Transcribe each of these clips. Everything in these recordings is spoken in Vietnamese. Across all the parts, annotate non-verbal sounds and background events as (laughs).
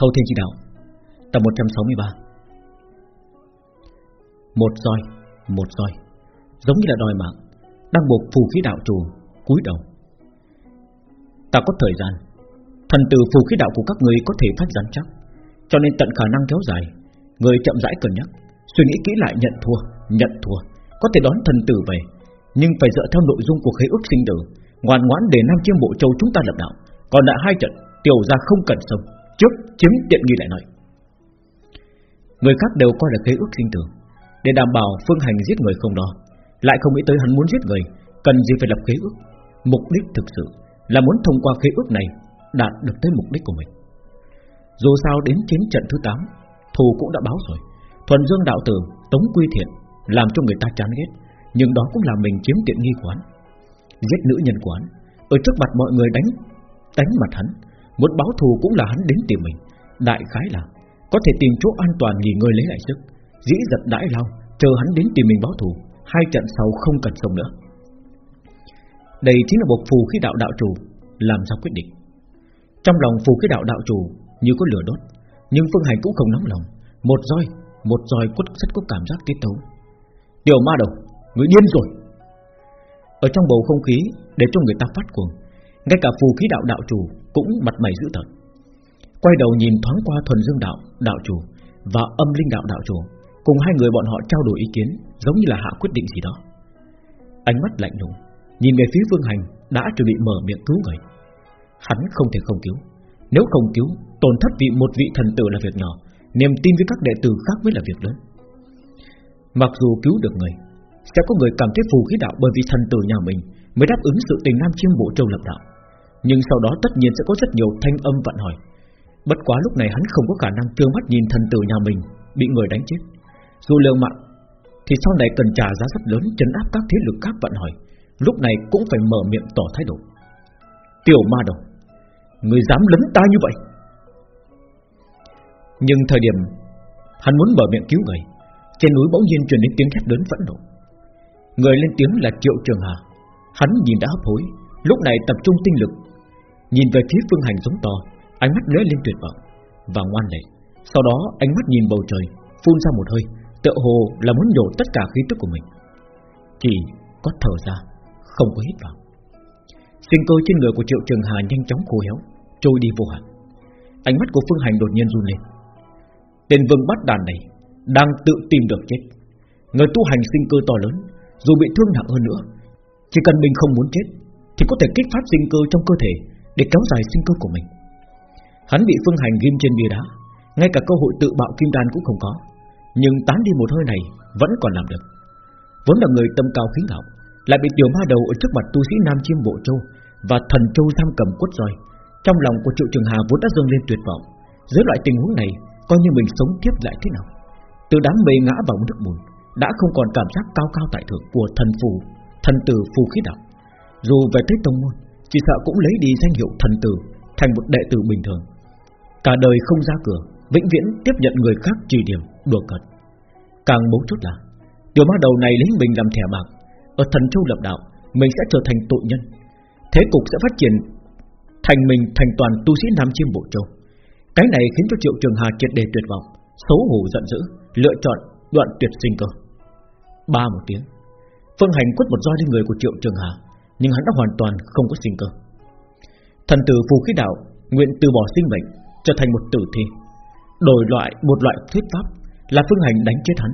Thâu Thiên Chi Đạo, Tập 163 Một roi Một roi, Giống như là đòi mạng, Đang buộc phù khí đạo trù cúi đầu. Ta có thời gian, Thần tử phù khí đạo của các người có thể phát rắn chắc, Cho nên tận khả năng kéo dài, Người chậm rãi cân nhắc, Suy nghĩ kỹ lại nhận thua Nhận thua, Có thể đón thần tử về, Nhưng phải dựa theo nội dung của khế ước sinh tử, Ngoan ngoãn để Nam Chiêm Bộ Châu chúng ta lập đạo, Còn lại hai trận, Tiểu ra không cần sông. Trước chiếm tiện nghi lại nói. Người khác đều coi là khế ước sinh tử. Để đảm bảo phương hành giết người không đó Lại không nghĩ tới hắn muốn giết người Cần gì phải lập khế ước? Mục đích thực sự là muốn thông qua khế ước này Đạt được tới mục đích của mình. Dù sao đến chiến trận thứ 8 Thù cũng đã báo rồi. Thuần Dương đạo tử, Tống Quy Thiện Làm cho người ta chán ghét Nhưng đó cũng là mình chiếm tiện nghi quán Giết nữ nhân quán Ở trước mặt mọi người đánh Đánh mặt hắn Muốn báo thù cũng là hắn đến tìm mình. Đại khái là, Có thể tìm chỗ an toàn nghỉ ngơi lấy lại sức. Dĩ giật đãi lao, Chờ hắn đến tìm mình báo thù, Hai trận sau không cần sống nữa. Đây chính là một phù khí đạo đạo chủ Làm ra quyết định. Trong lòng phù khí đạo đạo chủ Như có lửa đốt, Nhưng Phương Hành cũng không nóng lòng. Một roi Một roi quất rất có cảm giác tiết tấu. Tiểu ma đầu Người điên rồi. Ở trong bầu không khí Để cho người ta phát cuồng ngay cả phù khí đạo đạo chủ Cũng mặt mày dữ tợn. Quay đầu nhìn thoáng qua thuần dương đạo Đạo chủ Và âm linh đạo đạo chủ, Cùng hai người bọn họ trao đổi ý kiến, Giống như là hạ quyết định gì đó. Ánh mắt lạnh lùng, Nhìn về phía Phương Hành đã chuẩn bị mở miệng cứu người. Hắn không thể không cứu. Nếu không cứu, Tổn thất vị một vị thần tử là việc nhỏ, Niềm tin với các đệ tử khác mới là việc lớn. Mặc dù cứu được người sẽ có người cảm thấy phù khí đạo Bởi vì thần tử nhà mình Mới đáp ứng sự tình Nam Chiêm Bộ Châu lập đạo. Nhưng sau đó tất nhiên sẽ có rất nhiều thanh âm vận hỏi. Bất quá lúc này hắn không có khả năng trơ mắt nhìn thần tử nhà mình Bị người đánh chết. Dù liều mạng, Thì sau này cần trả giá rất lớn chấn áp các thế lực khác vận hỏi. Lúc này cũng phải mở miệng tỏ thái độ. Tiểu ma đầu, Người dám lấn ta như vậy? Nhưng thời điểm Hắn muốn mở miệng cứu người, Trên núi bỗng nhiên truyền đến tiếng hét lớn phẫn nộ. Người lên tiếng là Triệu Trường Hà. Hắn nhìn đã hấp hối, Lúc này tập trung tinh lực. Nhìn về phía phương hành giống to, Ánh mắt lóe lên tuyệt vọng Và ngoan lệ. Sau đó, ánh mắt nhìn bầu trời, Phun ra một hơi, Tựa hồ là muốn nhổ tất cả khí tức của mình. Chỉ có thở ra, Không có hít vào. Sinh cơ trên người của Triệu Trường Hà nhanh chóng khô héo, Trôi đi vô hạn. Ánh mắt của Phương Hành đột nhiên run lên. Tên vương bắt đàn này Đang tự tìm được chết. Người tu hành sinh cơ to lớn dù bị thương nặng hơn nữa, Chỉ cần mình không muốn chết, Thì có thể kích phát sinh cơ trong cơ thể Để kéo dài sinh cơ của mình. Hắn bị Phương Hành ghim trên bia đá, Ngay cả cơ hội tự bạo kim đan cũng không có, Nhưng tán đi một hơi này Vẫn còn làm được. Vốn là người tâm cao khí ngạo, Lại bị tiểu ma đầu ở trước mặt tu sĩ Nam Chiêm Bộ Châu Và thần châu giam cầm quất roi, Trong lòng của Triệu Trường Hà vốn đã dâng lên tuyệt vọng. Dưới loại tình huống này, Coi như mình sống tiếp lại thế nào? Từ đám mây ngã vào nước bùn đã không còn cảm giác cao cao tại thượng của thần phù, Thần tử phù khí đạo Dù về tới tông môn, Chỉ sợ cũng lấy đi danh hiệu thần tử, Thành một đệ tử bình thường. Cả đời không ra cửa, Vĩnh viễn tiếp nhận người khác trì điểm, đùa cợt. Càng bố chút là, Tiểu ma đầu này lấy mình làm thẻ bạc, Ở thần châu lập đạo, Mình sẽ trở thành tội nhân. Thế cục sẽ phát triển Thành mình thành toàn tu sĩ Nam Chiêm Bộ Châu. Cái này khiến cho Triệu Trường Hà triệt đề tuyệt vọng, Xấu hổ giận dữ, Lựa chọn đoạn tuyệt sinh cơ. Ba một tiếng. Phương Hành quất một roi lên người của Triệu Trường Hà, Nhưng hắn đã hoàn toàn không có sinh cơ. Thần tử phù khí đạo Nguyện từ bỏ sinh mệnh, Trở thành một tử thi. Đổi loại, một loại thuyết pháp Là Phương Hành đánh chết hắn.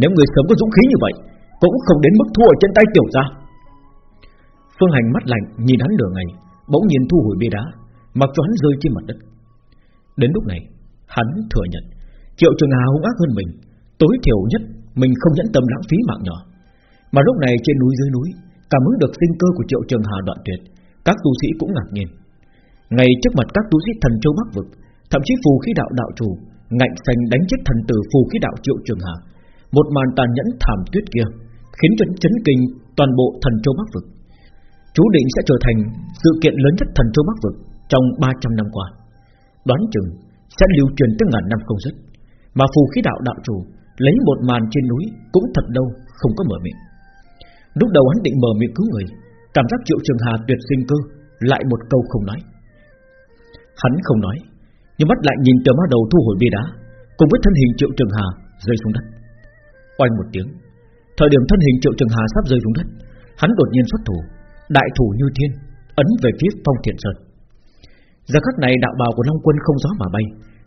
Nếu người sớm có dũng khí như vậy, Cũng không đến mức thua ở trên tay tiểu gia. Phương Hành mắt lạnh Nhìn hắn nửa ngày, Bỗng nhiên thu hồi bia đá, Mặc cho hắn rơi trên mặt đất. Đến lúc này, Hắn thừa nhận, Triệu Trường Hà hung ác hơn mình. Tối thiểu nhất, Mình không nhẫn tâm lãng phí mạng nhỏ. Mà lúc này trên núi dưới núi, Cảm ứng được sinh cơ của Triệu Trường Hà đoạn tuyệt, Các tu sĩ cũng ngạc nhiên. Ngay trước mặt các tu sĩ thần châu Bắc Vực, Thậm chí phù khí đạo đạo chủ, Ngạnh xanh đánh chết thần tử phù khí đạo Triệu Trường Hà, Một màn tàn nhẫn thảm tuyết kia Khiến chấn chấn kinh toàn bộ thần châu Bắc Vực. Chú định sẽ trở thành sự kiện lớn nhất thần châu Bắc Vực Trong 300 năm qua. Đoán chừng sẽ lưu truyền tới ngàn năm không dứt, Mà phù khí đạo đạo chủ Lấy một màn trên núi Cũng thật đâu không có mở miệng. Lúc đầu hắn định mở miệng cứu người, Cảm giác triệu trường hà tuyệt sinh cơ, Lại một câu không nói. Hắn không nói, Nhưng mắt lại nhìn tờ ma đầu thu hồi bia đá, Cùng với thân hình triệu trường hà rơi xuống đất. Oanh một tiếng, Thời điểm thân hình triệu trường hà sắp rơi xuống đất, Hắn đột nhiên xuất thủ, Đại thủ như thiên, Ấn về phía phong thiện sơn. Giờ khắc này đạo bào của Long Quân không gió mà bay,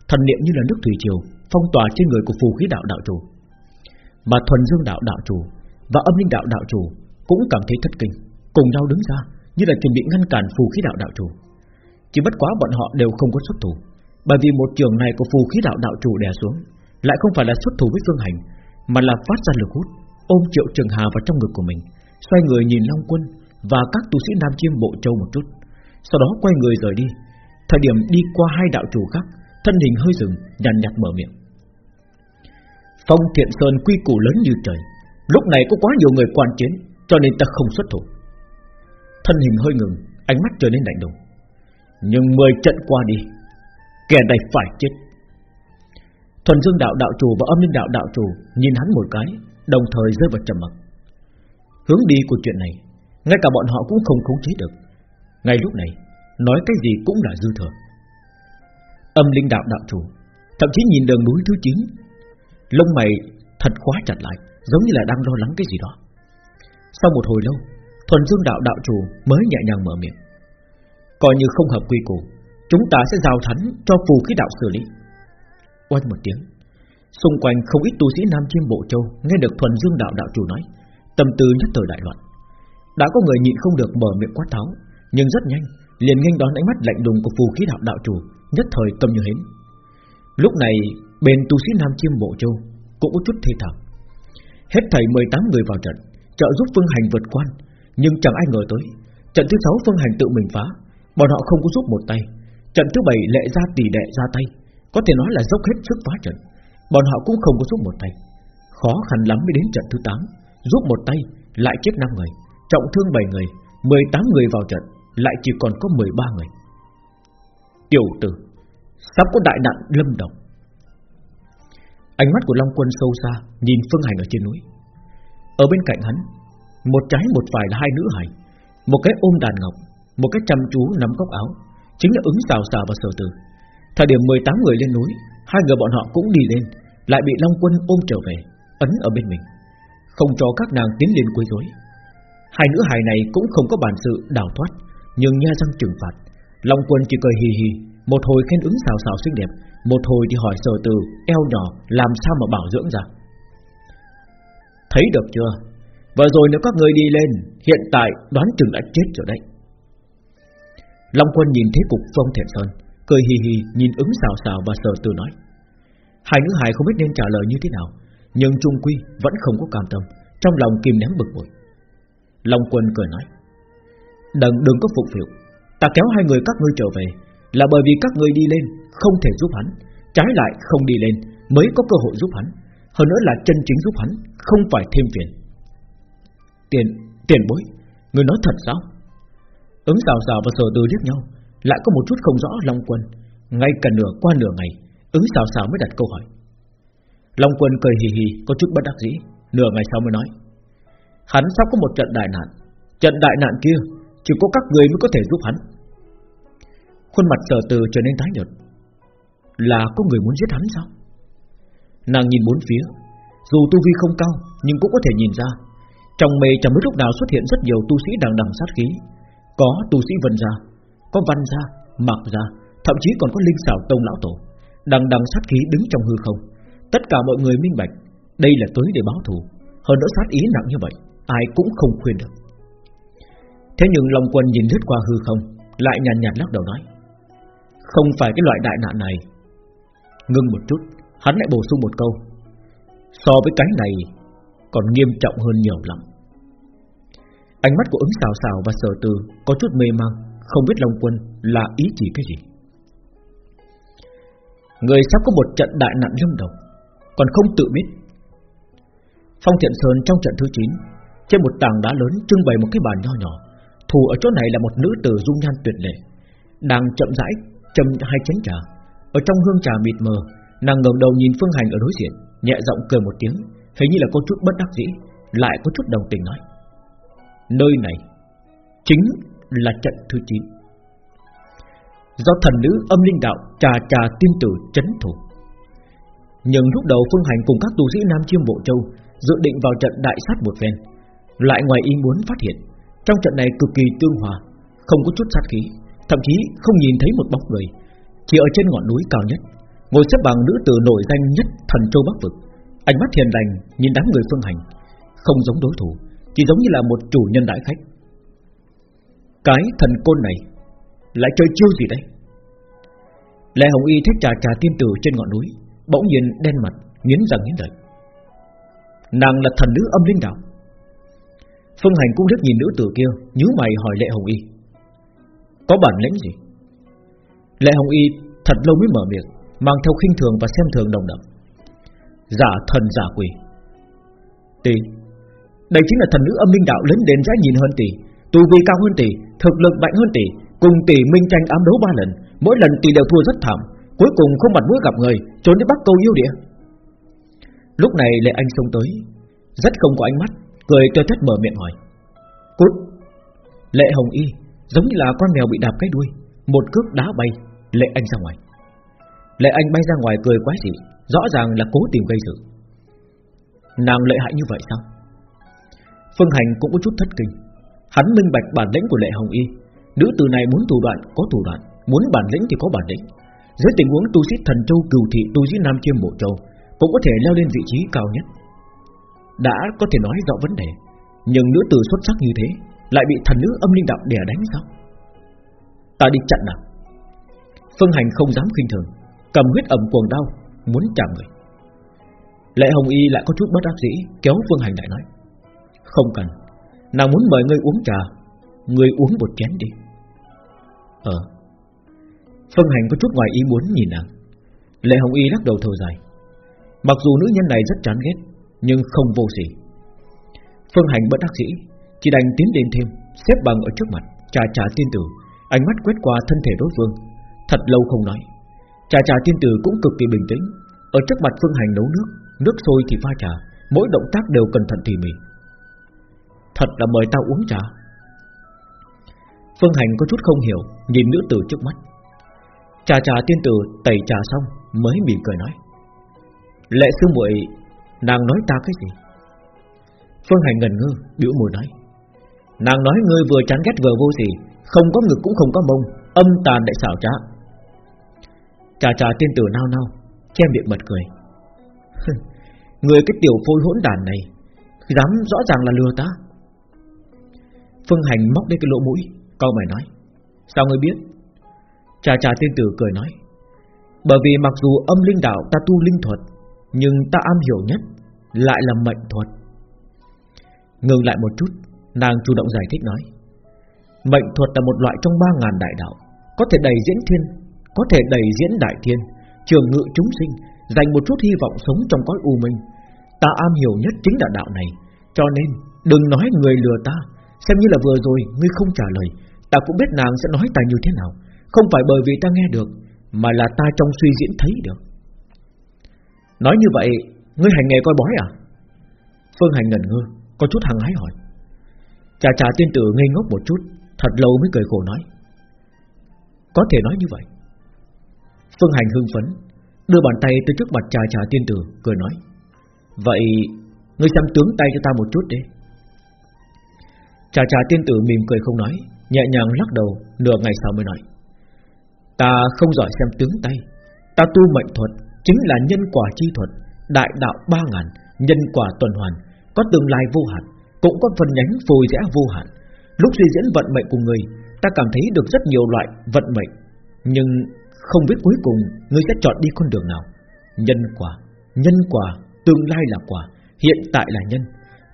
Thần niệm như là nước thủy triều Phong tỏa trên người của phù khí đạo đạo chủ. Mà thuần dương đạo đạo chủ Và âm linh đạo đạo chủ Cũng cảm thấy thất kinh, Cùng nhau đứng ra Như là chuẩn bị ngăn cản phù khí đạo đạo chủ. Chỉ bất quá bọn họ đều không có xuất thủ, Bởi vì một trường này của phù khí đạo đạo chủ đè xuống, Lại không phải là xuất thủ với phương hành, Mà là phát ra lực hút, Ôm triệu trường hà vào trong ngực của mình, Xoay người nhìn Long Quân Và các tu sĩ Nam Chiêm Bộ Châu một chút. Sau đó quay người rời đi. Thời điểm đi qua hai đạo chủ khác, Thân hình hơi dừng, nhàn nhạt mở miệng. Phong Thiện Sơn quy củ lớn như trời. Lúc này có quá nhiều người quan chiến, Cho nên ta không xuất thủ. Thân hình hơi ngừng, Ánh mắt trở nên lạnh lùng. Nhưng mười trận qua đi, Kẻ này phải chết. Thuần Dương đạo đạo chủ và âm linh đạo đạo chủ Nhìn hắn một cái, Đồng thời rơi vào trầm mặc. Hướng đi của chuyện này, Ngay cả bọn họ cũng không khống chế được. Ngay lúc này, Nói cái gì cũng là dư thừa. Âm linh đạo đạo chủ, Thậm chí nhìn đường núi thứ 9 Lông mày thật khóa chặt lại, Giống như là đang lo lắng cái gì đó. Sau một hồi lâu, Thuần dương đạo đạo chủ mới nhẹ nhàng mở miệng. Coi như không hợp quy củ, Chúng ta sẽ giao thánh cho phù khí đạo xử lý. Oanh một tiếng, Xung quanh không ít tu sĩ Nam Chiêm Bộ Châu Nghe được thuần dương đạo đạo chủ nói, Tâm tư nhất thời đại loạn. Đã có người nhịn không được mở miệng quát tháo, Nhưng rất nhanh, liền nghênh đón ánh mắt lạnh lùng của phù khí đạo đạo chủ, nhất thời tâm như hến. Lúc này bên tu sĩ Nam Chiêm Bộ Châu cũng có chút thê thảm. Hết thảy 18 người vào trận, trợ giúp Phương Hành vượt quan, nhưng chẳng ai ngờ tới trận thứ 6 Phương Hành tự mình phá, bọn họ không có giúp một tay. Trận thứ 7 lệ ra tỷ đệ ra tay, có thể nói là dốc hết sức phá trận, bọn họ cũng không có giúp một tay. Khó khăn lắm mới đến trận thứ 8, giúp một tay lại chết 5 người, trọng thương 7 người, 18 người vào trận, lại chỉ còn có 13 người. Tiểu tử Sắp có đại nạn lâm đồng Ánh mắt của Long Quân sâu xa Nhìn Phương Hành ở trên núi. Ở bên cạnh hắn, Một trái một phải là hai nữ hành Một cái ôm đàn ngọc, Một cái chăm chú nắm góc áo, Chính là ứng xào xào và sở tử. Thời điểm 18 người lên núi, Hai người bọn họ cũng đi lên, Lại bị Long Quân ôm trở về, Ấn ở bên mình. Không cho các nàng tiến lên quấy rối. Hai nữ hài này cũng không có bản sự đào thoát, Nhưng nha răng trừng phạt, Long quân chỉ cười hì hì, Một hồi khen ứng xào xào xinh đẹp một hồi thì hỏi sở từ, eo nhỏ, Làm sao mà bảo dưỡng ra? Thấy được chưa? Vừa rồi nếu các người đi lên, Hiện tại đoán chừng đã chết rồi đấy. Long quân nhìn thấy cục phong thiện sơn, Cười hì hì, nhìn ứng xào xào và sở từ nói. Hai nữ hài không biết nên trả lời như thế nào, Nhưng Trung Quy vẫn không có cam tâm, Trong lòng kìm nén bực bội. Long quân cười nói, Đừng đừng có phục phiệu Ta kéo hai người các ngươi trở về, Là bởi vì các ngươi đi lên không thể giúp hắn Trái lại không đi lên Mới có cơ hội giúp hắn. Hơn nữa là chân chính giúp hắn Không phải thêm phiền. Tiền, tiền bối Người nói thật sao? Ứng xào xào và sở từ liếc nhau Lại có một chút không rõ Long Quân. Ngay cả nửa qua nửa ngày Ứng xào xào mới đặt câu hỏi. Long Quân cười hì hì có chút bất đắc dĩ Nửa ngày sau mới nói. Hắn sắp có một trận đại nạn. Trận đại nạn kia chỉ có các người mới có thể giúp hắn. Khuôn mặt sở từ trở nên tái nhợt. Là có người muốn giết hắn sao? Nàng nhìn bốn phía Dù tu vi không cao Nhưng cũng có thể nhìn ra Trong mê chẳng mấy lúc nào xuất hiện rất nhiều tu sĩ đằng đằng sát khí. Có tu sĩ vân gia Có văn gia, mạc gia Thậm chí còn có linh xảo tông lão tổ Đằng đằng sát khí đứng trong hư không. Tất cả mọi người minh bạch Đây là tới để báo thù. Hơn nữa sát ý nặng như vậy Ai cũng không khuyên được. Thế nhưng Long Quân nhìn lướt qua hư không Lại nhàn nhạt, nhạt lắc đầu nói Không phải cái loại đại nạn này Ngưng một chút, Hắn lại bổ sung một câu. So với cái này, Còn nghiêm trọng hơn nhiều lắm. Ánh mắt của ứng xào xào và sở từ Có chút mê mang, Không biết Long Quân là ý chỉ cái gì. Người sắp có một trận đại nạn lâm đồng, Còn không tự biết. Phong Thiện Sơn trong trận thứ 9 Trên một tảng đá lớn trưng bày một cái bàn nho nhỏ Thủ ở chỗ này là một nữ tử dung nhan tuyệt lệ, Đang chậm rãi châm hai chén trà. Ở trong hương trà mịt mờ, Nàng ngẩng đầu nhìn Phương Hành ở đối diện, Nhẹ giọng cười một tiếng, Hình như là có chút bất đắc dĩ, Lại có chút đồng tình nói. Nơi này, Chính là trận thứ 9 Do thần nữ âm linh đạo Trà trà tiên tử chấn thủ. Nhưng lúc đầu Phương Hành cùng các tu sĩ Nam Chiêm Bộ Châu Dự định vào trận đại sát một phen, Lại ngoài ý muốn phát hiện, Trong trận này cực kỳ tương hòa, Không có chút sát khí, Thậm chí không nhìn thấy một bóng người. Chỉ ở trên ngọn núi cao nhất, Ngồi xếp bằng nữ tử nổi danh nhất thần châu Bắc Vực. Ánh mắt hiền lành nhìn đám người phương hành, Không giống đối thủ, Chỉ giống như là một chủ nhân đại khách. Cái thần côn này Lại chơi chiêu gì đây Lệ Hồng Y thích trà trà tiên tử trên ngọn núi, Bỗng nhiên đen mặt, Nghiến răng nghiến lợi. Nàng là thần nữ âm linh đạo. Phương Hành cũng liếc nhìn nữ tử kia, nhíu mày hỏi Lệ Hồng Y. Có bản lĩnh gì? Lệ Hồng Y thật lâu mới mở miệng, Mang theo khinh thường và xem thường đồng đậm Giả thần giả quỷ. Tỷ Đây chính là thần nữ âm linh đạo lớn đến giá nhìn hơn tỷ Tu vi cao hơn tỷ Thực lực mạnh hơn tỷ Cùng tỷ minh tranh ám đấu ba lần, Mỗi lần tỷ đều thua rất thảm, Cuối cùng không mặt mũi gặp người, Trốn đến bắt câu yêu địa. Lúc này Lệ Anh xông tới, Rất không có ánh mắt, Cười tươi thất mở miệng hỏi. Cút! Lệ Hồng Y Giống như là con mèo bị đạp cái đuôi, Một cước đá bay. Lệ Anh ra ngoài. Lệ Anh bay ra ngoài cười quá dị, Rõ ràng là cố tìm gây sự. Nàng lợi hại như vậy sao? Phương Hành cũng có chút thất kinh. Hắn minh bạch bản lĩnh của Lệ Hồng Y. Nữ từ này muốn thủ đoạn, có thủ đoạn. Muốn bản lĩnh thì có bản lĩnh. Dưới tình huống tu sĩ thần châu cừu thị, tu sĩ Nam Chiêm Bộ Châu, Cũng có thể leo lên vị trí cao nhất. Đã có thể nói rõ vấn đề, Nhưng nữ tử xuất sắc như thế, Lại bị thần nữ âm linh đạo đè đánh sao? Ta đi chặn nào Phương Hành không dám khinh thường. Cầm huyết ẩm cuồng đau, Muốn chạm người. Lệ Hồng Y lại có chút bất đắc dĩ, Kéo Phương Hành lại nói, Không cần, Nàng muốn mời ngươi uống trà, Ngươi uống một chén đi. Ờ. Phương Hành có chút ngoài ý muốn nhìn nàng. Lệ Hồng Y lắc đầu thở dài. Mặc dù nữ nhân này rất chán ghét, Nhưng không vô sỉ. Phương Hành bất đắc dĩ, Chỉ đành tiến đến thêm, Xếp bằng ở trước mặt, Trà trà tiên tử, Ánh mắt quét qua thân thể đối phương. Thật lâu không nói. Trà trà tiên tử cũng cực kỳ bình tĩnh. Ở trước mặt Phương Hành nấu nước Nước sôi thì pha trà, Mỗi động tác đều cẩn thận tỉ mỉ. Thật là mời tao uống trà. Phương Hành có chút không hiểu, Nhìn nữ tử trước mắt. Trà trà tiên tử tẩy trà xong, Mới mỉm cười nói. Lệ sư muội, Nàng nói ta cái gì? Phương Hành ngần ngơ biểu môi nói. Nàng nói ngươi vừa chán ghét vừa vô gì Không có ngực cũng không có mông, Âm tàn đại xảo trá. Trà trà tiên tử nao nao, Che miệng bật cười. Người cái tiểu phôi hỗn đàn này, Dám rõ ràng là lừa ta? Phương Hành móc đến cái lỗ mũi Câu mày nói, Sao ngươi biết? Trà trà tiên tử cười nói, Bởi vì mặc dù âm linh đạo ta tu linh thuật, Nhưng ta am hiểu nhất Lại là mệnh thuật. Ngừng lại một chút, Nàng chủ động giải thích nói, Mệnh thuật là một loại trong ba ngàn đại đạo, Có thể đầy diễn thiên có thể đầy diễn đại thiên, Trường ngự chúng sinh, Dành một chút hy vọng sống trong cõi u minh. Ta am hiểu nhất chính là đạo này, Cho nên đừng nói người lừa ta. Xem như là vừa rồi, ngươi không trả lời, Ta cũng biết nàng sẽ nói ta như thế nào. Không phải bởi vì ta nghe được, Mà là ta trong suy diễn thấy được. Nói như vậy, Ngươi hành nghề coi bói à? Phương hành ngẩn ngơ, Có chút hăng hái hỏi. Trà trà tiên tử ngây ngốc một chút, Thật lâu mới cười khổ nói. Có thể nói như vậy. Phương hành hưng phấn, Đưa bàn tay tới trước mặt trà trà tiên tử, Cười nói, Vậy Ngươi xem tướng tay cho ta một chút đi. Trà trà tiên tử mỉm cười không nói, Nhẹ nhàng lắc đầu, Nửa ngày sau mới nói, Ta không giỏi xem tướng tay, Ta tu mệnh thuật Chính là nhân quả chi thuật, Đại đạo ba ngàn, Nhân quả tuần hoàn, Có tương lai vô hạn, Cũng có phần nhánh phôi rẽ vô hạn. Lúc suy diễn vận mệnh của người, Ta cảm thấy được rất nhiều loại vận mệnh, Nhưng không biết cuối cùng Ngươi sẽ chọn đi con đường nào. Nhân quả Nhân quả, Tương lai là quả, Hiện tại là nhân.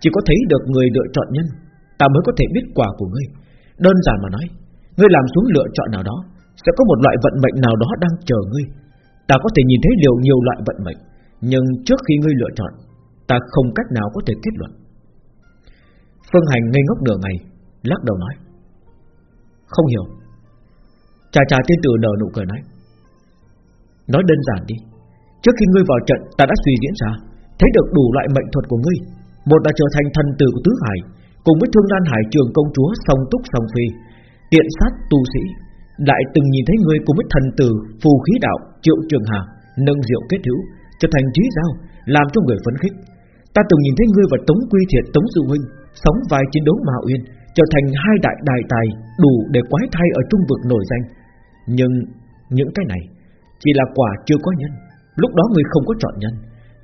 Chỉ có thấy được người lựa chọn nhân, Ta mới có thể biết quả của ngươi. Đơn giản mà nói, Ngươi làm xuống lựa chọn nào đó, Sẽ có một loại vận mệnh nào đó đang chờ ngươi. Ta có thể nhìn thấy liều nhiều loại vận mệnh, Nhưng trước khi ngươi lựa chọn, Ta không cách nào có thể kết luận. Phương Hành ngây ngốc nửa ngày, Lắc đầu nói, Không hiểu. Trà trà tiên tử nở nụ cười nói Nói đơn giản đi. Trước khi ngươi vào trận, ta đã suy diễn ra, Thấy được đủ loại mệnh thuật của ngươi. Một là trở thành thần tử của Tứ Hải, Cùng với Thương Lan Hải Trường công chúa song túc song phi, Tiện sát tu sĩ, Lại từng nhìn thấy ngươi cùng với thần tử Phù khí đạo Triệu Trường Hà Nâng rượu kết hữu, Trở thành trí giao Làm cho người phấn khích. Ta từng nhìn thấy ngươi và Tống Quy Thiệt Tống Sư Huynh Sống vài chiến đấu Mạo Uyên, Trở thành hai đại đại tài Đủ để quái thai ở trung vực nổi danh. Nhưng những cái này chỉ là quả chưa có nhân. Lúc đó người không có chọn nhân.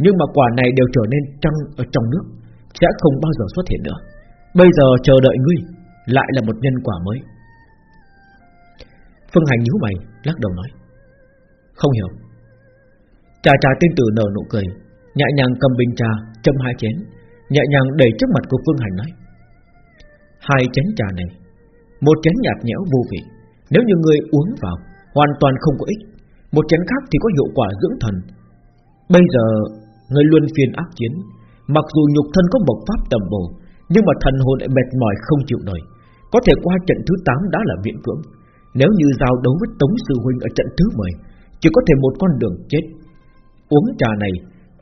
Nhưng mà quả này đều trở nên trăng ở trong nước, Sẽ không bao giờ xuất hiện nữa. Bây giờ chờ đợi ngươi Lại là một nhân quả mới. Phương Hành nhíu mày, Lắc đầu nói, Không hiểu. Trà trà tiên tử nở nụ cười, Nhẹ nhàng cầm bình trà, châm hai chén, Nhẹ nhàng đẩy trước mặt của Phương Hành nói, Hai chén trà này, Một chén nhạt nhẽo vô vị. Nếu như người uống vào, Hoàn toàn không có ích. Một chén khác thì có hiệu quả dưỡng thần. Bây giờ, Người luôn phiền ác chiến. Mặc dù nhục thân có bộc pháp tầm bổ, Nhưng mà thần hồn lại mệt mỏi không chịu nổi. Có thể qua trận thứ 8 đã là viện cưỡng. Nếu như giao đấu với Tống Sư Huynh ở trận thứ 10 Chỉ có thể một con đường chết. Uống trà này,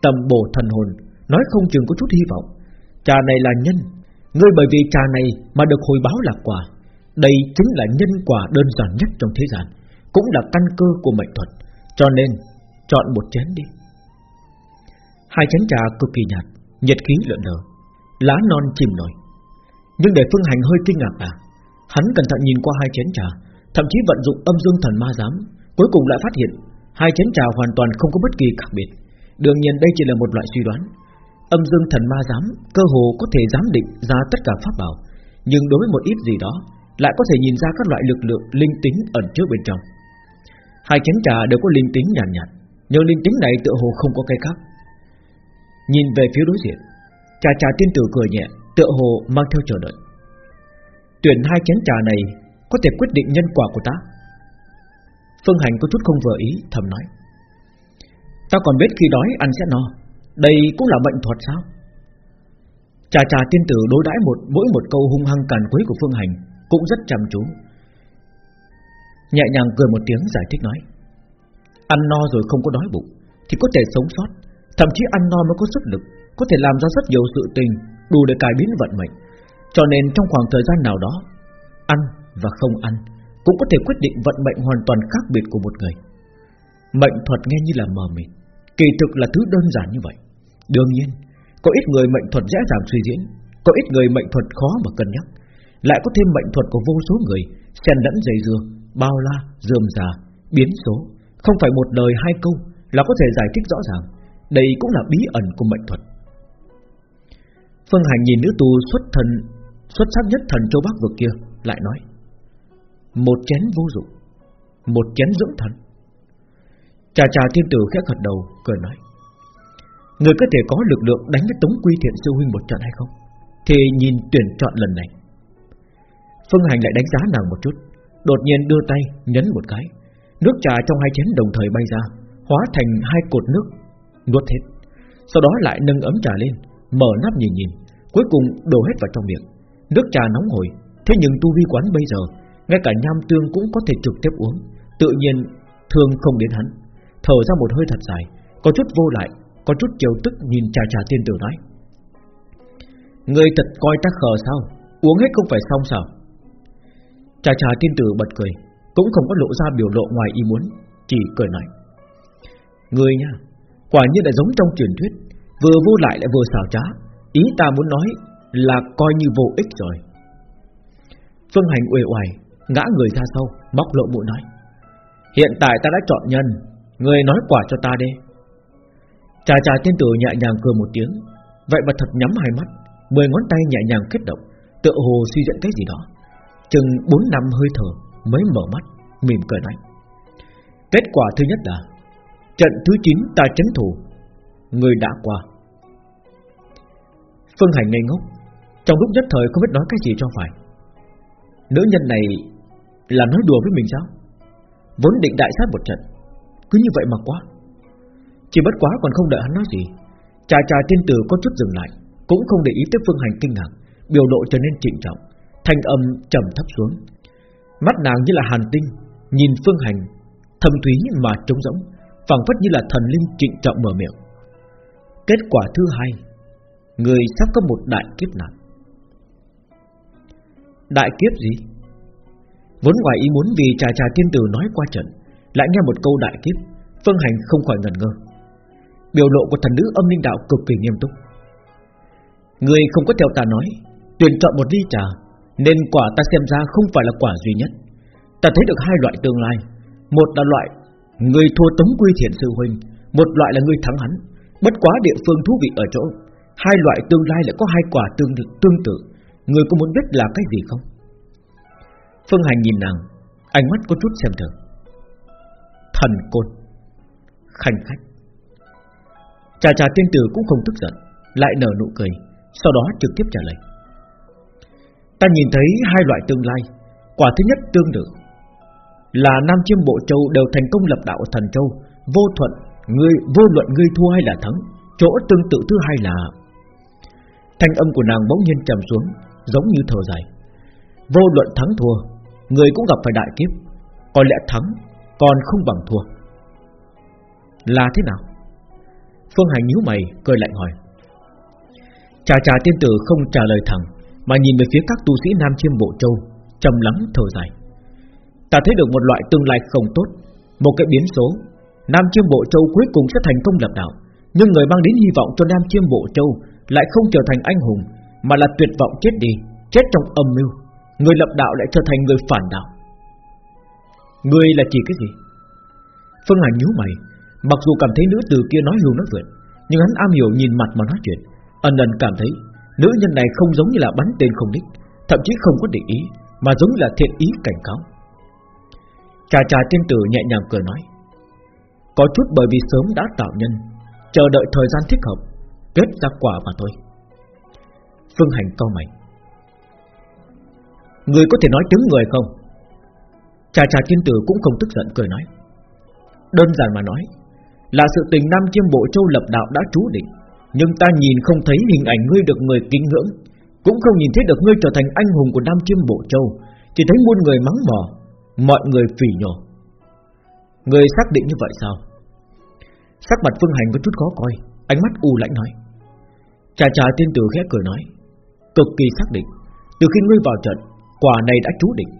Tầm bổ thần hồn, Nói không chừng có chút hy vọng. Trà này là nhân. Ngươi bởi vì trà này mà được hồi báo là quả. Đây chính là nhân quả đơn giản nhất trong thế gian. Cũng là căn cơ của mệnh thuật, Cho nên chọn một chén đi. Hai chén trà cực kỳ nhạt, Nhiệt khí lượn lờ, Lá non chìm nổi. Nhưng để Phương Hành hơi kinh ngạc là, Hắn cẩn thận nhìn qua hai chén trà, Thậm chí vận dụng âm dương thần ma giám, Cuối cùng lại phát hiện Hai chén trà hoàn toàn không có bất kỳ khác biệt. Đương nhiên đây chỉ là một loại suy đoán. Âm dương thần ma giám Cơ hồ có thể giám định ra tất cả pháp bảo, Nhưng đối với một ít gì đó, Lại có thể nhìn ra các loại lực lượng linh tính ẩn chứa bên trong. Hai chén trà đều có linh tính nhàn nhạt, nhạt Nhưng linh tính này tựa hồ không có cái khác. Nhìn về phía đối diện Trà trà tiên tử cười nhẹ Tựa hồ mang theo chờ đợi. Tuyển hai chén trà này Có thể quyết định nhân quả của ta. Phương Hành có chút không vừa ý Thầm nói. Ta còn biết khi đói ăn sẽ no Đây cũng là bệnh thuật sao? Trà trà tiên tử đối đãi một mỗi một câu hung hăng càn quấy của Phương Hành Cũng rất chăm chú. Nhẹ nhàng cười một tiếng giải thích nói Ăn no rồi không có đói bụng Thì có thể sống sót Thậm chí ăn no mới có sức lực Có thể làm ra rất nhiều sự tình Đủ để cải biến vận mệnh. Cho nên trong khoảng thời gian nào đó Ăn và không ăn Cũng có thể quyết định vận mệnh hoàn toàn khác biệt của một người. Mệnh thuật nghe như là mờ mịt Kỳ thực là thứ đơn giản như vậy. Đương nhiên Có ít người mệnh thuật dễ dàng suy diễn Có ít người mệnh thuật khó mà cân nhắc Lại có thêm mệnh thuật của vô số người Xen lẫn dây dưa, bao la, dườm già, biến số. Không phải một lời hai câu Là có thể giải thích rõ ràng. Đây cũng là bí ẩn của mệnh thuật. Phương Hành nhìn nữ tu xuất thần Xuất sắc nhất thần châu Bắc vực kia Lại nói Một chén vô dụng Một chén dưỡng thần. Chà chà thiên tử khẽ gật đầu Cười nói Người có thể có lực lượng đánh với Tống Quy Thiện Sư Huynh một trận hay không? Thì nhìn tuyển chọn lần này. Phương Hành lại đánh giá nàng một chút Đột nhiên đưa tay nhấn một cái. Nước trà trong hai chén đồng thời bay ra, Hóa thành hai cột nước, Nuốt hết. Sau đó lại nâng ấm trà lên, Mở nắp nhìn nhìn, Cuối cùng đổ hết vào trong miệng. Nước trà nóng hổi, Thế nhưng tu vi quán bây giờ, Ngay cả nham tương cũng có thể trực tiếp uống, Tự nhiên thương không đến hắn. Thở ra một hơi thật dài, Có chút vô lại, Có chút chiều tức nhìn trà trà tiên tử nói. Người thật coi ta khờ sao? Uống hết không phải xong sao? Trà trà tiên tử bật cười, Cũng không có lộ ra biểu lộ ngoài ý muốn, Chỉ cười nói. Người nha, Quả nhiên là giống trong truyền thuyết, Vừa vô lại lại vừa xảo trá, Ý ta muốn nói là coi như vô ích rồi. Phương Hành uể oải, Ngã người ra sau, bóc lộ mũi nói. Hiện tại ta đã chọn nhân Người nói quả cho ta đi. Trà trà tiên tử nhẹ nhàng cười một tiếng, Vậy mà thật nhắm hai mắt, Mười ngón tay nhẹ nhàng kết động, Tựa hồ suy dẫn cái gì đó. Chừng bốn năm hơi thở mới mở mắt, Mỉm cười nói. Kết quả thứ nhất là, Trận thứ 9 ta chấn thủ, Người đã qua. Phương Hành ngây ngốc, Trong lúc nhất thời không biết nói cái gì cho phải. Nữ nhân này Là nói đùa với mình sao? Vốn định đại sát một trận, Cứ như vậy mà quá Chỉ bất quá còn không đợi hắn nói gì Trà trà tiên tử có chút dừng lại, Cũng không để ý tới Phương Hành kinh ngạc, Biểu lộ trở nên trịnh trọng. Thanh âm trầm thấp xuống. Mắt nàng như là hàn tinh, Nhìn Phương Hành, Thâm thúy mà trống rỗng, phảng phất như là thần linh trịnh trọng mở miệng. Kết quả thứ hai, Người sắp có một đại kiếp nạn. Đại kiếp gì? Vốn ngoài ý muốn vì trà trà tiên tử nói qua trận, Lại nghe một câu đại kiếp, Phương Hành không khỏi ngẩn ngơ. Biểu lộ của thần nữ âm linh đạo cực kỳ nghiêm túc. Người không có theo ta nói, Tuyển chọn một ly trà nên quả ta xem ra không phải là quả duy nhất. Ta thấy được hai loại tương lai. Một là loại Người thua tống quy thiện sư huynh Một loại là người thắng hắn. Bất quá địa phương thú vị ở chỗ, Hai loại tương lai lại có hai quả tương tương tự. Người có muốn biết là cái gì không? Phương Hành nhìn nàng, Ánh mắt có chút xem thường. Thần côn, Khanh khách. Trà trà tiên tử cũng không tức giận, Lại nở nụ cười, Sau đó trực tiếp trả lời. Ta nhìn thấy hai loại tương lai. Quả thứ nhất tương tự. Là Nam Chiêm Bộ Châu đều thành công lập đạo Thần Châu. Vô thuận người vô luận ngươi thua hay là thắng, Chỗ tương tự thứ hai là Thanh âm của nàng bỗng nhiên trầm xuống, Giống như thở dài. Vô luận thắng thua, Người cũng gặp phải đại kiếp. Có lẽ thắng, còn không bằng thua. Là thế nào? Phương Hành nhíu mày, cười lạnh hỏi. Trà trà tiên tử không trả lời thẳng. Mà nhìn về phía các tu sĩ Nam Chiêm Bộ Châu, trầm lắng thở dài. Ta thấy được một loại tương lai không tốt, Một cái biến số. Nam Chiêm Bộ Châu cuối cùng sẽ thành công lập đạo, Nhưng người mang đến hy vọng cho Nam Chiêm Bộ Châu Lại không trở thành anh hùng, Mà là tuyệt vọng chết đi, Chết trong âm mưu. Người lập đạo lại trở thành người phản đạo. Người là chỉ cái gì? Phương Hành nhíu mày, Mặc dù cảm thấy nữ tử kia nói hưu nói vượt, Nhưng hắn am hiểu nhìn mặt mà nói chuyện Ân ân cảm thấy Nữ nhân này không giống như là bắn tên không đích, Thậm chí không có để ý, Mà giống như là thiện ý cảnh cáo. Trà trà tiên tử nhẹ nhàng cười nói, Có chút bởi vì sớm đã tạo nhân, Chờ đợi thời gian thích hợp, Kết ra quả mà thôi. Phương hành cao mày Người có thể nói tiếng người không? Trà trà tiên tử cũng không tức giận cười nói, Đơn giản mà nói, Là sự tình Nam Chiêm Bộ Châu lập đạo đã trú định nhưng ta nhìn không thấy hình ảnh ngươi được người kính ngưỡng, Cũng không nhìn thấy được ngươi trở thành anh hùng của Nam Chiêm Bộ Châu, Chỉ thấy muôn người mắng mỏ, Mọi người phỉ nhổ. Ngươi xác định như vậy sao? Sắc mặt Phương Hành có chút khó coi, Ánh mắt u lãnh nói. Trà trà tiên tử khẽ cười nói, Cực kỳ xác định, Từ khi ngươi vào trận, Quả này đã chú định.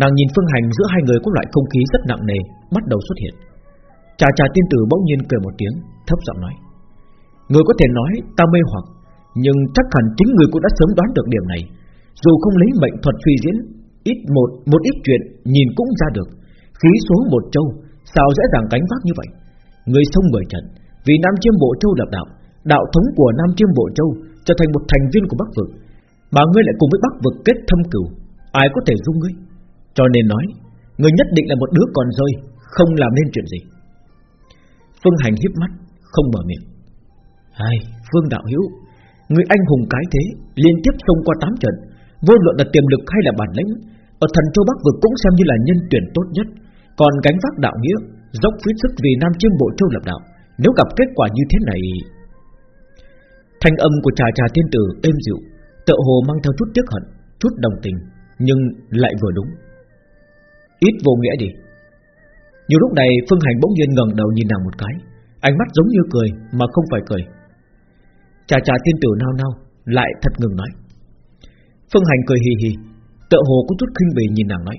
Nàng nhìn Phương Hành giữa hai người có loại không khí rất nặng nề, Bắt đầu xuất hiện. Trà trà tiên tử bỗng nhiên cười một tiếng, Thấp giọng nói. Người có thể nói ta mê hoặc Nhưng chắc hẳn chính người cũng đã sớm đoán được điểm này. Dù không lấy mệnh thuật suy diễn Ít một, một ít chuyện Nhìn cũng ra được. Khí số một châu Sao dễ dàng cánh vác như vậy? Người sông mười trận Vì Nam Chiêm Bộ Châu lập đạo Đạo thống của Nam Chiêm Bộ Châu Trở thành một thành viên của Bắc Vực. Mà ngươi lại cùng với Bắc Vực kết thâm cửu Ai có thể dung ngươi? Cho nên nói Ngươi nhất định là một đứa còn rơi Không làm nên chuyện gì. Phương Hành hiếp mắt Không mở miệng ai, Phương Đạo Hữu Người anh hùng cái thế Liên tiếp xông qua tám trận Vô luận là tiềm lực hay là bản lĩnh Ở thần châu Bắc vực cũng xem như là nhân tuyển tốt nhất. Còn gánh vác đạo nghĩa Dốc phí sức vì Nam Chiêm Bộ Châu lập đạo Nếu gặp kết quả như thế này. Thanh âm của trà trà tiên tử êm dịu Tự hồ mang theo chút tiếc hận Chút đồng tình Nhưng lại vừa đúng. Ít vô nghĩa đi. Nhiều lúc này Phương Hành bỗng nhiên ngẩng đầu nhìn nàng một cái Ánh mắt giống như cười mà không phải cười chà chà tiên tử nao nao, Lại thật ngừng nói. Phương Hành cười hì hì Tự hồ có chút khinh bỉ nhìn nàng nói.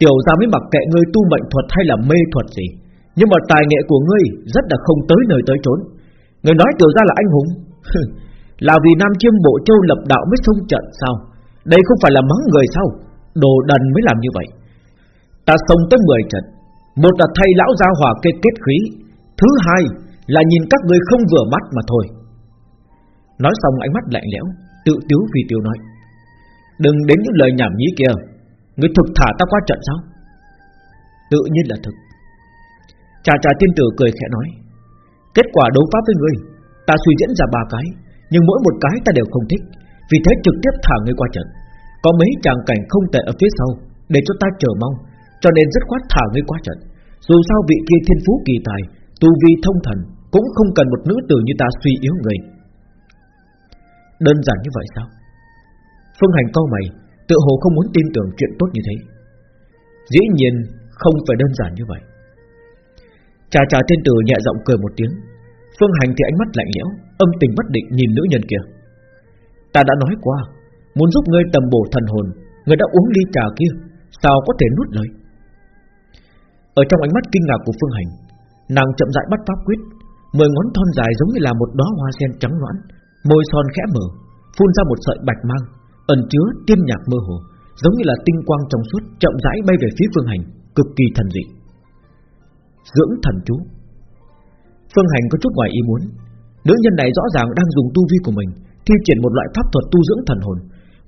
Tiểu ra mới mặc kệ ngươi tu mệnh thuật hay là mê thuật gì, Nhưng mà tài nghệ của ngươi Rất là không tới nơi tới trốn Người nói tiểu ra là anh hùng Là vì Nam Chiêm Bộ Châu lập đạo mới xông trận sao? Đây không phải là mắng người sao? Đồ đần mới làm như vậy. Ta xông tới 10 trận, Một là thay lão gia hòa kết kết khí, Thứ hai là nhìn các người không vừa mắt mà thôi. Nói xong ánh mắt lạnh lẽo, Tự tiếu vì tiêu nói, Đừng đến những lời nhảm nhí kia. Người thực thả ta qua trận sao? Tự nhiên là thực. Trà trà tiên tử cười khẽ nói, Kết quả đấu pháp với ngươi, Ta suy diễn ra ba cái, Nhưng mỗi một cái ta đều không thích, Vì thế trực tiếp thả ngươi qua trận. Có mấy chàng cảnh không tệ ở phía sau, Để cho ta chờ mong, Cho nên rất khoát thả ngươi qua trận. Dù sao vị kia thiên phú kỳ tài, Tu vi thông thần, Cũng không cần một nữ tử như ta suy yếu người. Đơn giản như vậy sao? Phương hành câu mày Tự hồ không muốn tin tưởng chuyện tốt như thế. Dĩ nhiên, không phải đơn giản như vậy. Trà trà tiên tử nhẹ giọng cười một tiếng. Phương hành thì ánh mắt lạnh lẽo, Âm tình bất định nhìn nữ nhân kia. Ta đã nói qua, Muốn giúp ngươi tầm bổ thần hồn, Ngươi đã uống ly trà kia, Sao có thể nuốt lời? Ở trong ánh mắt kinh ngạc của Phương Hành, Nàng chậm rãi bắt pháp quyết, Mười ngón thon dài giống như là một đóa hoa sen trắng loãng Môi son khẽ mở, Phun ra một sợi bạch mang, Ẩn chứa tiên nhạc mơ hồ, Giống như là tinh quang trong suốt, Chậm rãi bay về phía Phương Hành, Cực kỳ thần dị. Dưỡng thần chú. Phương Hành có chút ngoài ý muốn. Nữ nhân này rõ ràng đang dùng tu vi của mình, Thi triển một loại pháp thuật tu dưỡng thần hồn,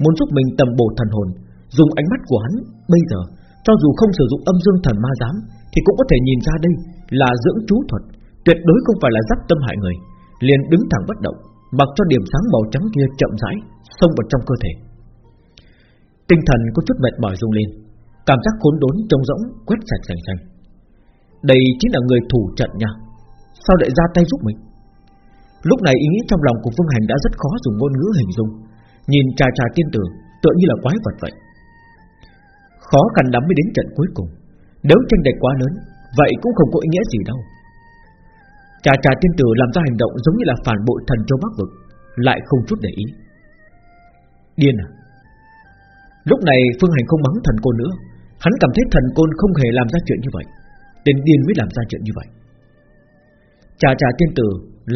Muốn giúp mình tầm bổ thần hồn, Dùng ánh mắt của hắn bây giờ, Cho dù không sử dụng âm dương thần ma giám, Thì cũng có thể nhìn ra đây là dưỡng chú thuật, Tuyệt đối không phải là dắt tâm hại người, Liền đứng thẳng bất động. Mặc cho điểm sáng màu trắng kia chậm rãi Xông vào trong cơ thể. Tinh thần có chút mệt mỏi rung lên, Cảm giác khốn đốn trông rỗng Quét sạch sành sanh Đây chính là người thủ trận nha, Sao lại ra tay giúp mình? Lúc này ý nghĩ trong lòng của Phương Hành đã rất khó dùng ngôn ngữ hình dung, Nhìn trà trà tiên tử Tựa như là quái vật vậy. Khó khăn lắm mới đến trận cuối cùng, Nếu tranh đề quá lớn, Vậy cũng không có ý nghĩa gì đâu. Trà trà tiên tử làm ra hành động giống như là phản bội thần châu Bắc Vực, Lại không chút để ý. Điên à? Lúc này Phương Hành không mắng thần côn nữa, Hắn cảm thấy thần côn không hề làm ra chuyện như vậy, Tên điên mới làm ra chuyện như vậy. Trà trà tiên tử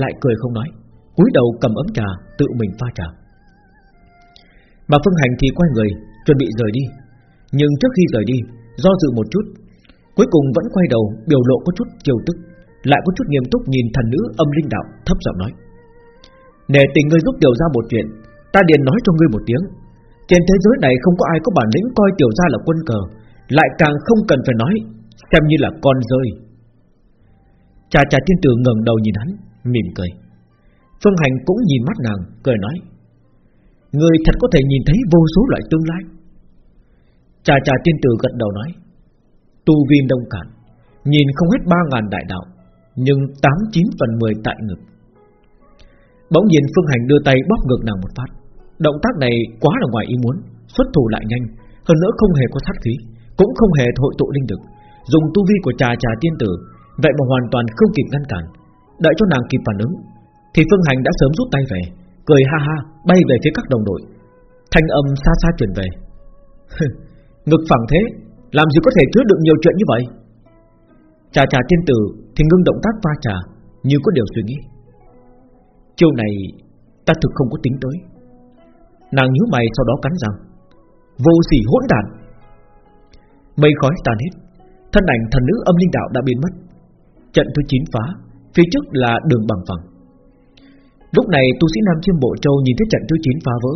lại cười không nói, cúi đầu cầm ấm trà tự mình pha trà. Mà Phương Hành thì quay người, chuẩn bị rời đi. Nhưng trước khi rời đi, do dự một chút, cuối cùng vẫn quay đầu biểu lộ có chút chiều tức lại có chút nghiêm túc nhìn thần nữ âm linh đạo, thấp giọng nói. Nể tình ngươi giúp tiểu gia một chuyện, ta liền nói cho ngươi một tiếng. Trên thế giới này không có ai có bản lĩnh coi tiểu gia là quân cờ, lại càng không cần phải nói, xem như là con rơi. Cha cha tiên tử ngẩng đầu nhìn hắn, Mỉm cười. Phương Hành cũng nhìn mắt nàng, Cười nói. Người thật có thể nhìn thấy vô số loại tương lai. Cha cha tiên tử gật đầu nói. Tu vi đông cản Nhìn không hết ba ngàn đại đạo nhưng tám chín phần mười tại ngực. Bỗng nhiên Phương Hành đưa tay bóp ngực nàng một phát. Động tác này quá là ngoài ý muốn, Xuất thủ lại nhanh, Hơn nữa không hề có sát khí, Cũng không hề hội tụ linh lực. Dùng tu vi của trà trà tiên tử, Vậy mà hoàn toàn không kịp ngăn cản. Đợi cho nàng kịp phản ứng, Thì Phương Hành đã sớm rút tay về, Cười ha ha, bay về phía các đồng đội. Thanh âm xa xa truyền về. (laughs) Ngực phẳng thế, Làm gì có thể chứa được nhiều chuyện như vậy? Trà trà tiên tử Thì ngưng động tác pha trà, Như có điều suy nghĩ. Chiêu này, ta thực không có tính tới. Nàng nhíu mày sau đó cắn răng. Vô sỉ hỗn đản. Mây khói tàn hết, Thân ảnh thần nữ âm linh đạo đã biến mất. Trận thứ 9 phá, Phía trước là đường bằng phẳng. Lúc này tu sĩ Nam Chiêm Bộ Châu nhìn thấy trận thứ 9 phá vỡ,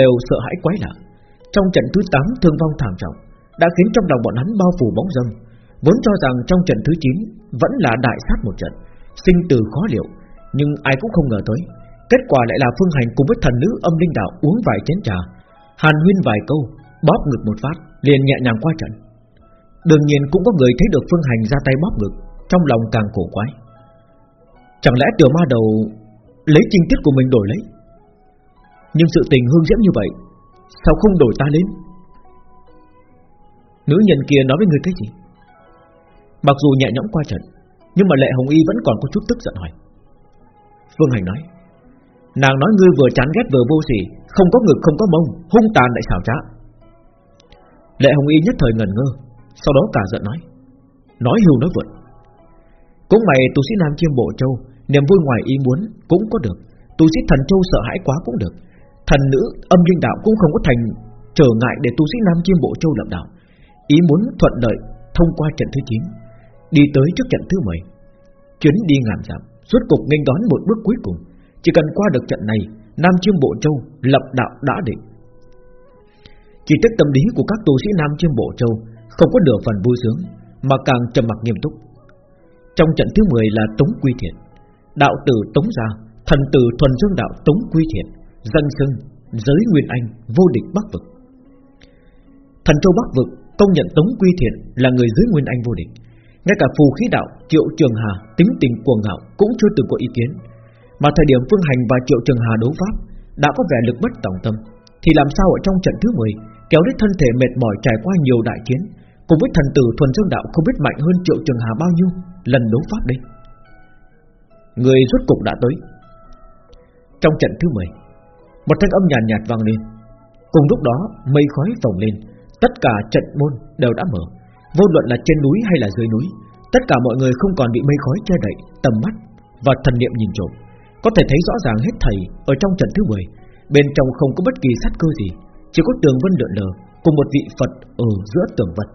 Đều sợ hãi quái lạ. Trong trận thứ 8 thương vong thảm trọng, Đã khiến trong lòng bọn hắn bao phủ bóng dâm. Vốn cho rằng trong trận thứ 9 Vẫn là đại sát một trận, Sinh từ khó liệu, Nhưng ai cũng không ngờ tới, Kết quả lại là Phương Hành cùng với thần nữ âm linh đạo uống vài chén trà, Hàn huyên vài câu, Bóp ngực một phát, liền nhẹ nhàng qua trận. Đương nhiên cũng có người thấy được Phương Hành ra tay bóp ngực, Trong lòng càng cổ quái. Chẳng lẽ tiểu ma đầu Lấy trinh tiết của mình đổi lấy? Nhưng sự tình hương diễm như vậy, Sao không đổi ta lên? Nữ nhân kia nói với người cái gì? Mặc dù nhẹ nhõm qua trận, Nhưng mà Lệ Hồng Y vẫn còn có chút tức giận hỏi. Phương Hành nói, Nàng nói ngươi vừa chán ghét vừa vô sỉ, Không có ngực, không có mông, Hung tàn lại xảo trá. Lệ Hồng Y nhất thời ngần ngơ, Sau đó cả giận nói Nói hưu nói vượt Cũng mày tu sĩ Nam Chiêm Bộ Châu, Niềm vui ngoài ý muốn cũng có được Tu sĩ thần châu sợ hãi quá cũng được. Thần nữ âm linh đạo cũng không có thành Trở ngại để tu sĩ Nam Chiêm Bộ Châu lập đạo. Ý muốn thuận lợi Thông qua trận thứ 9 Đi tới trước trận thứ 10 Chuyến đi ngàn dặm Suốt cục nghênh đón một bước cuối cùng. Chỉ cần qua được trận này, Nam Chiêm Bộ Châu lập đạo đã định. Chỉ tức tâm lý của các tu sĩ Nam Chiêm Bộ Châu Không có nửa phần vui sướng, Mà càng trầm mặc nghiêm túc. Trong trận thứ 10 là Tống Quy Thiện, Đạo tử Tống Gia, Thần tử thuần dương đạo Tống Quy Thiện Dân sưng giới Nguyên Anh Vô địch Bắc Vực. Thần châu Bắc Vực công nhận Tống Quy Thiện Là người giới Nguyên Anh vô địch ngay cả phù khí đạo Triệu Trường Hà Tính tình cuồng ngạo cũng chưa từng có ý kiến. Mà thời điểm Phương Hành và Triệu Trường Hà đấu pháp Đã có vẻ lực bất tổng tâm Thì làm sao ở trong trận thứ 10 Kéo đến thân thể mệt mỏi trải qua nhiều đại chiến Cùng với thần tử thuần dương đạo không biết mạnh hơn Triệu Trường Hà bao nhiêu Lần đấu pháp đây? Người rốt cục đã tới. Trong trận thứ 10 Một thanh âm nhàn nhạt, nhạt vang lên. Cùng lúc đó mây khói phồng lên Tất cả trận môn đều đã mở. Vô luận là trên núi hay là dưới núi, Tất cả mọi người không còn bị mây khói che đậy, Tầm mắt và thần niệm nhìn trộm. Có thể thấy rõ ràng hết thầy Ở trong trận thứ 10 Bên trong không có bất kỳ sát cơ gì, Chỉ có tường vân lượn lờ Cùng một vị Phật ở giữa tường vật